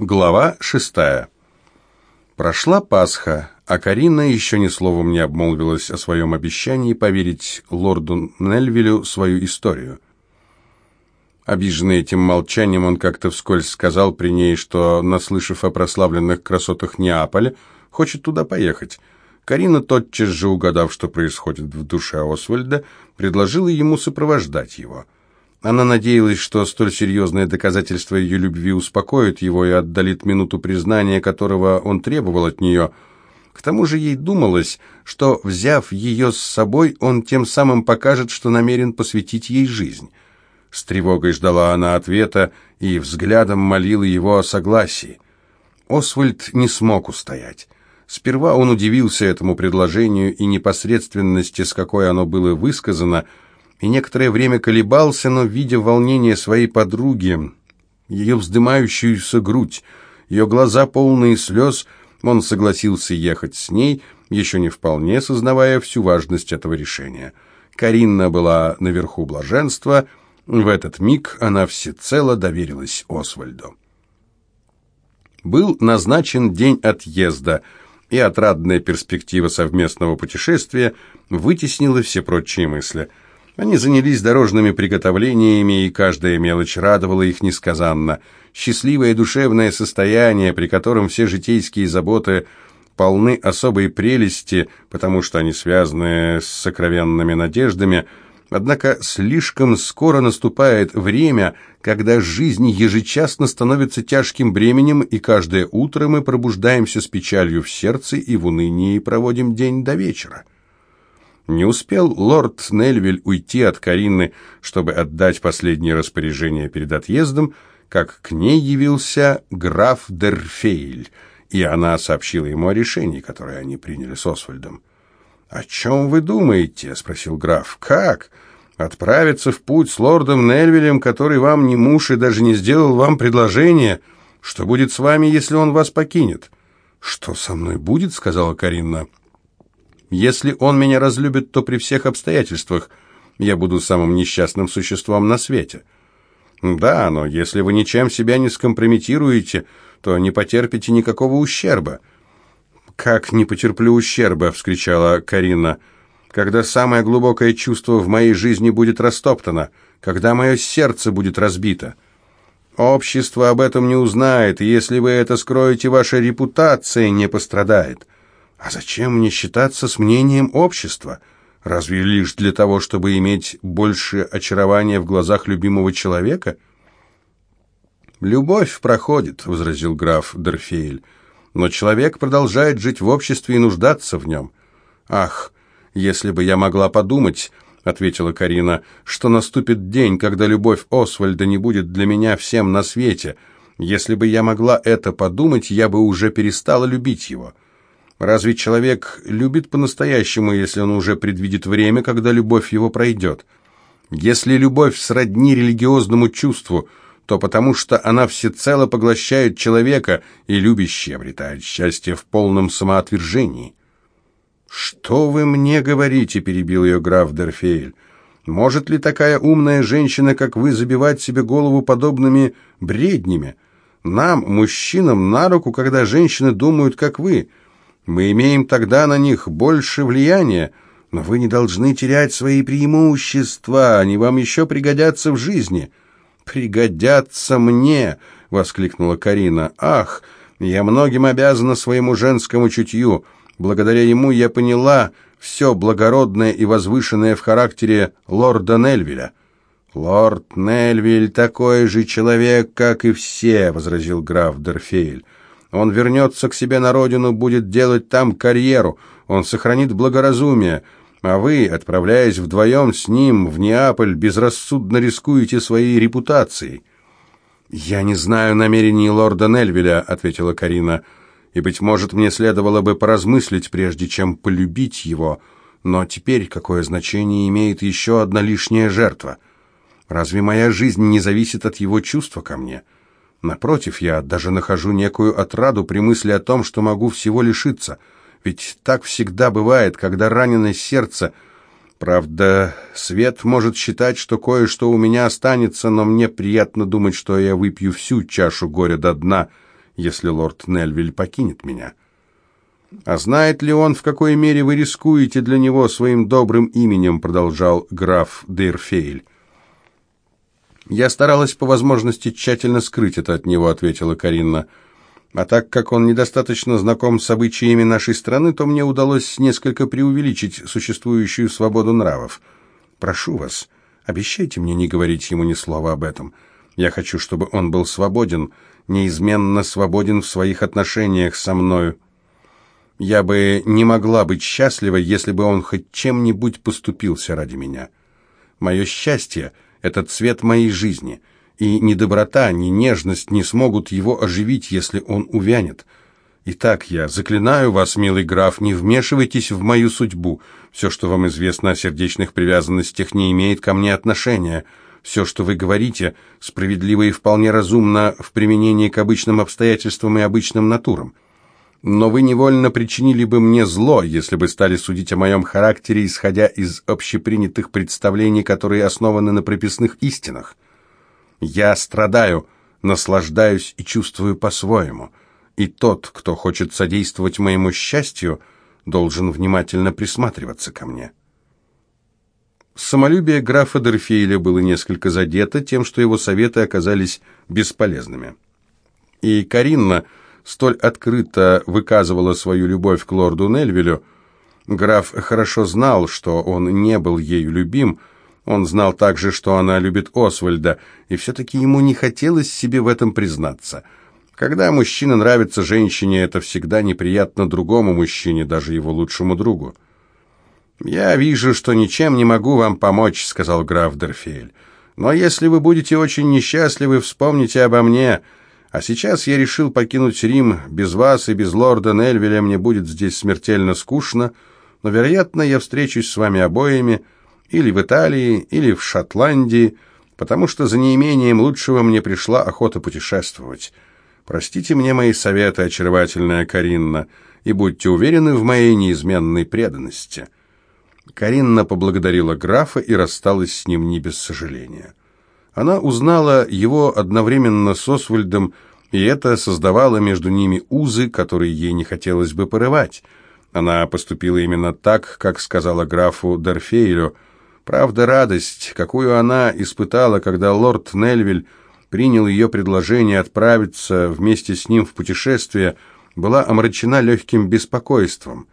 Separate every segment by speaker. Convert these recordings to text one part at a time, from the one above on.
Speaker 1: Глава шестая. Прошла Пасха, а Карина еще ни словом не обмолвилась о своем обещании поверить лорду Нельвилю свою историю. Обиженный этим молчанием, он как-то вскользь сказал при ней, что, наслышав о прославленных красотах Неаполя, хочет туда поехать. Карина, тотчас же угадав, что происходит в душе Освальда, предложила ему сопровождать его – она надеялась, что столь серьезное доказательство ее любви успокоит его и отдалит минуту признания, которого он требовал от нее. К тому же ей думалось, что, взяв ее с собой, он тем самым покажет, что намерен посвятить ей жизнь. С тревогой ждала она ответа и взглядом молила его о согласии. Освальд не смог устоять. Сперва он удивился этому предложению и непосредственности, с какой оно было высказано, и некоторое время колебался, но, видя волнение своей подруги, ее вздымающуюся грудь, ее глаза полные слез, он согласился ехать с ней, еще не вполне сознавая всю важность этого решения. Каринна была наверху блаженства, в этот миг она всецело доверилась Освальду. Был назначен день отъезда, и отрадная перспектива совместного путешествия вытеснила все прочие мысли – они занялись дорожными приготовлениями, и каждая мелочь радовала их несказанно. Счастливое душевное состояние, при котором все житейские заботы полны особой прелести, потому что они связаны с сокровенными надеждами, однако слишком скоро наступает время, когда жизнь ежечасно становится тяжким бременем, и каждое утро мы пробуждаемся с печалью в сердце и в унынии проводим день до вечера. Не успел лорд Нельвиль уйти от Карины, чтобы отдать последнее распоряжение перед отъездом, как к ней явился граф Дерфейль, и она сообщила ему о решении, которое они приняли с Освальдом. «О чем вы думаете?» — спросил граф. «Как? Отправиться в путь с лордом Нельвилем, который вам не муж и даже не сделал вам предложение? Что будет с вами, если он вас покинет?» «Что со мной будет?» — сказала Карина. Если он меня разлюбит, то при всех обстоятельствах я буду самым несчастным существом на свете. Да, но если вы ничем себя не скомпрометируете, то не потерпите никакого ущерба. Как не потерплю ущерба, вскричала Карина. Когда самое глубокое чувство в моей жизни будет растоптано, когда мое сердце будет разбито. Общество об этом не узнает, и если вы это скроете, ваша репутация не пострадает. А зачем мне считаться с мнением общества? Разве лишь для того, чтобы иметь больше очарования в глазах любимого человека? «Любовь проходит», — возразил граф Дерфейль, «но человек продолжает жить в обществе и нуждаться в нем». «Ах, если бы я могла подумать», — ответила Карина, «что наступит день, когда любовь Освальда не будет для меня всем на свете. Если бы я могла это подумать, я бы уже перестала любить его». Разве человек любит по-настоящему, если он уже предвидит время, когда любовь его пройдет? Если любовь сродни религиозному чувству, то потому что она всецело поглощает человека, и любящий обретает счастье в полном самоотвержении. «Что вы мне говорите?» – перебил ее граф Дерфейль. «Может ли такая умная женщина, как вы, забивать себе голову подобными бреднями? Нам, мужчинам, на руку, когда женщины думают, как вы». Мы имеем тогда на них больше влияния, но вы не должны терять свои преимущества, они вам еще пригодятся в жизни». «Пригодятся мне!» — воскликнула Карина. «Ах, я многим обязана своему женскому чутью. Благодаря ему я поняла все благородное и возвышенное в характере лорда Нельвиля». «Лорд Нельвиль такой же человек, как и все», — возразил граф Дерфейль. Он вернется к себе на родину, будет делать там карьеру, он сохранит благоразумие, а вы, отправляясь вдвоем с ним в Неаполь, безрассудно рискуете своей репутацией». «Я не знаю намерений лорда Нельвиля», — ответила Карина, «и, быть может, мне следовало бы поразмыслить, прежде чем полюбить его, но теперь какое значение имеет еще одна лишняя жертва? Разве моя жизнь не зависит от его чувства ко мне?» Напротив, я даже нахожу некую отраду при мысли о том, что могу всего лишиться. Ведь так всегда бывает, когда ранено сердце. Правда, Свет может считать, что кое-что у меня останется, но мне приятно думать, что я выпью всю чашу горя до дна, если лорд Нельвиль покинет меня. «А знает ли он, в какой мере вы рискуете для него своим добрым именем?» продолжал граф Дейрфейль. «Я старалась по возможности тщательно скрыть это от него», — ответила Каринна. «А так как он недостаточно знаком с обычаями нашей страны, то мне удалось несколько преувеличить существующую свободу нравов. Прошу вас, обещайте мне не говорить ему ни слова об этом. Я хочу, чтобы он был свободен, неизменно свободен в своих отношениях со мною. Я бы не могла быть счастлива, если бы он хоть чем-нибудь поступился ради меня. Мое счастье — это цвет моей жизни, и ни доброта, ни нежность не смогут его оживить, если он увянет. Итак, я заклинаю вас, милый граф, не вмешивайтесь в мою судьбу. Все, что вам известно о сердечных привязанностях, не имеет ко мне отношения. Все, что вы говорите, справедливо и вполне разумно в применении к обычным обстоятельствам и обычным натурам но вы невольно причинили бы мне зло, если бы стали судить о моем характере, исходя из общепринятых представлений, которые основаны на прописных истинах. Я страдаю, наслаждаюсь и чувствую по-своему, и тот, кто хочет содействовать моему счастью, должен внимательно присматриваться ко мне. Самолюбие графа Дерфейля было несколько задето тем, что его советы оказались бесполезными. И Каринна столь открыто выказывала свою любовь к лорду Нельвилю, граф хорошо знал, что он не был ею любим, он знал также, что она любит Освальда, и все-таки ему не хотелось себе в этом признаться. Когда мужчина нравится женщине, это всегда неприятно другому мужчине, даже его лучшему другу. «Я вижу, что ничем не могу вам помочь», — сказал граф Дерфель. «Но если вы будете очень несчастливы, вспомните обо мне. А сейчас я решил покинуть Рим. Без вас и без лорда Нельвеля мне будет здесь смертельно скучно, но, вероятно, я встречусь с вами обоими или в Италии, или в Шотландии, потому что за неимением лучшего мне пришла охота путешествовать. Простите мне мои советы, очаровательная Каринна, и будьте уверены в моей неизменной преданности». Каринна поблагодарила графа и рассталась с ним не без сожаления. Она узнала его одновременно с Освальдом, и это создавало между ними узы, которые ей не хотелось бы порывать. Она поступила именно так, как сказала графу Дорфейлю. Правда, радость, какую она испытала, когда лорд Нельвиль принял ее предложение отправиться вместе с ним в путешествие, была омрачена легким беспокойством.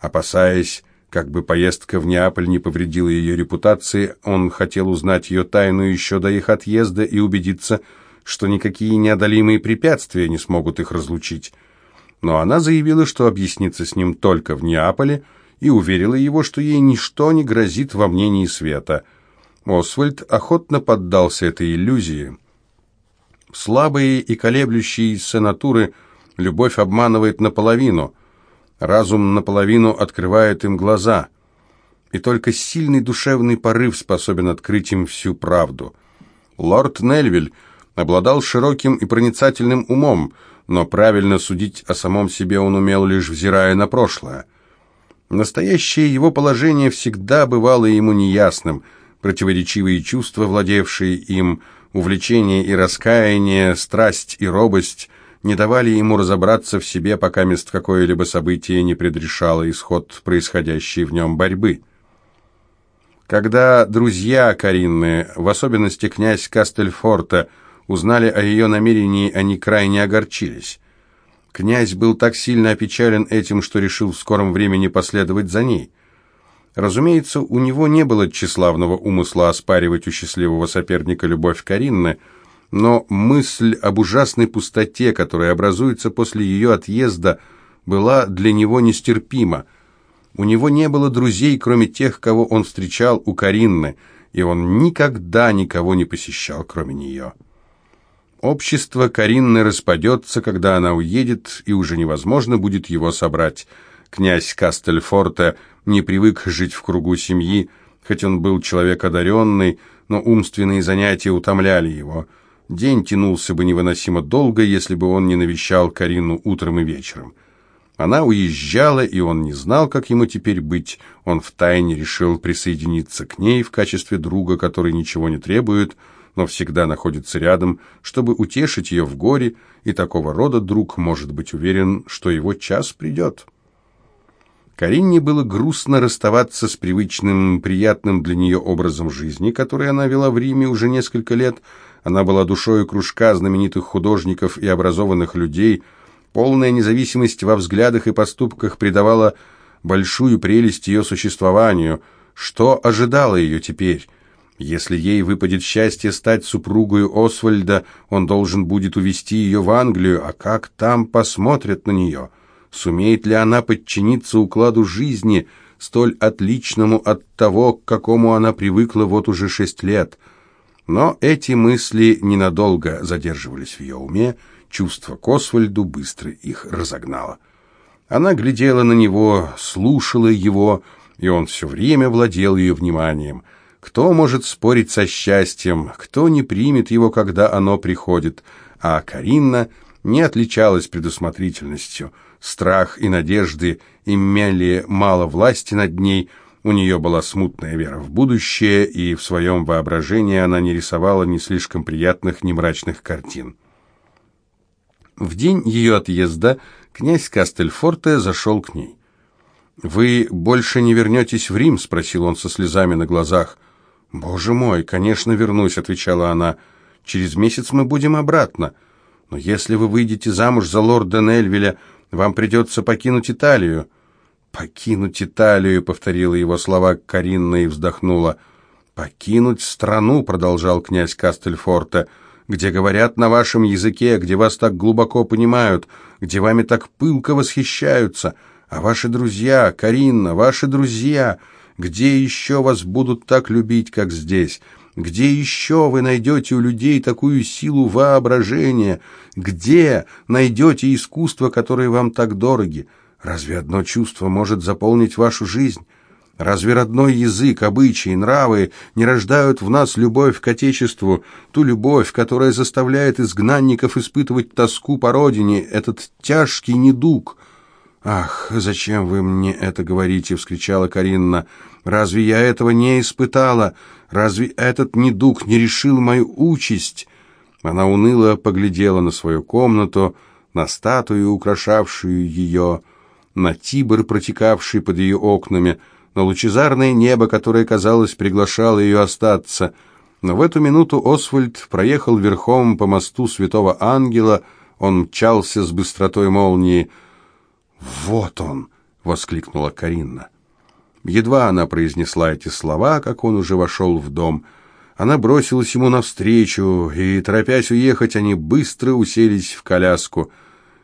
Speaker 1: Опасаясь, как бы поездка в Неаполь не повредила ее репутации, он хотел узнать ее тайну еще до их отъезда и убедиться, что никакие неодолимые препятствия не смогут их разлучить. Но она заявила, что объяснится с ним только в Неаполе, и уверила его, что ей ничто не грозит во мнении света. Освальд охотно поддался этой иллюзии. Слабые и колеблющиеся натуры любовь обманывает наполовину – Разум наполовину открывает им глаза, и только сильный душевный порыв способен открыть им всю правду. Лорд Нельвиль обладал широким и проницательным умом, но правильно судить о самом себе он умел лишь взирая на прошлое. Настоящее его положение всегда бывало ему неясным, противоречивые чувства, владевшие им, увлечение и раскаяние, страсть и робость – не давали ему разобраться в себе, пока мест какое-либо событие не предрешало исход происходящей в нем борьбы. Когда друзья Каринны, в особенности князь Кастельфорта, узнали о ее намерении, они крайне огорчились. Князь был так сильно опечален этим, что решил в скором времени последовать за ней. Разумеется, у него не было тщеславного умысла оспаривать у счастливого соперника любовь Каринны, но мысль об ужасной пустоте, которая образуется после ее отъезда, была для него нестерпима. У него не было друзей, кроме тех, кого он встречал у Каринны, и он никогда никого не посещал, кроме нее. Общество Каринны распадется, когда она уедет, и уже невозможно будет его собрать. Князь Кастельфорте не привык жить в кругу семьи, хоть он был человек одаренный, но умственные занятия утомляли его – День тянулся бы невыносимо долго, если бы он не навещал Карину утром и вечером. Она уезжала, и он не знал, как ему теперь быть. Он втайне решил присоединиться к ней в качестве друга, который ничего не требует, но всегда находится рядом, чтобы утешить ее в горе, и такого рода друг может быть уверен, что его час придет. Карине было грустно расставаться с привычным, приятным для нее образом жизни, который она вела в Риме уже несколько лет. Она была душой кружка знаменитых художников и образованных людей. Полная независимость во взглядах и поступках придавала большую прелесть ее существованию. Что ожидало ее теперь? Если ей выпадет счастье стать супругой Освальда, он должен будет увезти ее в Англию, а как там посмотрят на нее? Сумеет ли она подчиниться укладу жизни, столь отличному от того, к какому она привыкла вот уже шесть лет? Но эти мысли ненадолго задерживались в ее уме, чувство к Освальду быстро их разогнало. Она глядела на него, слушала его, и он все время владел ее вниманием – кто может спорить со счастьем, кто не примет его, когда оно приходит? А Каринна не отличалась предусмотрительностью. Страх и надежды имели мало власти над ней, у нее была смутная вера в будущее, и в своем воображении она не рисовала ни слишком приятных, ни мрачных картин. В день ее отъезда князь Кастельфорте зашел к ней. «Вы больше не вернетесь в Рим?» — спросил он со слезами на глазах. «Боже мой, конечно, вернусь», — отвечала она. «Через месяц мы будем обратно. Но если вы выйдете замуж за лорда Нельвеля, вам придется покинуть Италию». «Покинуть Италию», — повторила его слова Каринна и вздохнула. «Покинуть страну», — продолжал князь Кастельфорте, «где говорят на вашем языке, где вас так глубоко понимают, где вами так пылко восхищаются. А ваши друзья, Каринна, ваши друзья...» Где еще вас будут так любить, как здесь? Где еще вы найдете у людей такую силу воображения? Где найдете искусство, которое вам так дороги? Разве одно чувство может заполнить вашу жизнь? Разве родной язык, обычаи, нравы не рождают в нас любовь к Отечеству, ту любовь, которая заставляет изгнанников испытывать тоску по родине, этот тяжкий недуг – «Ах, зачем вы мне это говорите?» — вскричала Каринна. «Разве я этого не испытала? Разве этот недуг не решил мою участь?» Она уныло поглядела на свою комнату, на статую, украшавшую ее, на Тибр, протекавший под ее окнами, на лучезарное небо, которое, казалось, приглашало ее остаться. Но в эту минуту Освальд проехал верхом по мосту Святого Ангела, он мчался с быстротой молнии — «Вот он!» — воскликнула Каринна. Едва она произнесла эти слова, как он уже вошел в дом. Она бросилась ему навстречу, и, торопясь уехать, они быстро уселись в коляску.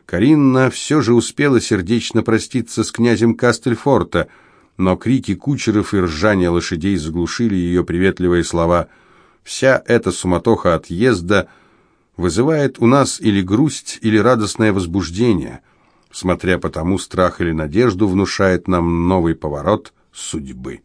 Speaker 1: Каринна все же успела сердечно проститься с князем Кастельфорта, но крики кучеров и ржание лошадей заглушили ее приветливые слова. Вся эта суматоха отъезда вызывает у нас или грусть, или радостное возбуждение — Смотря по тому, страх или надежду внушает нам новый поворот судьбы.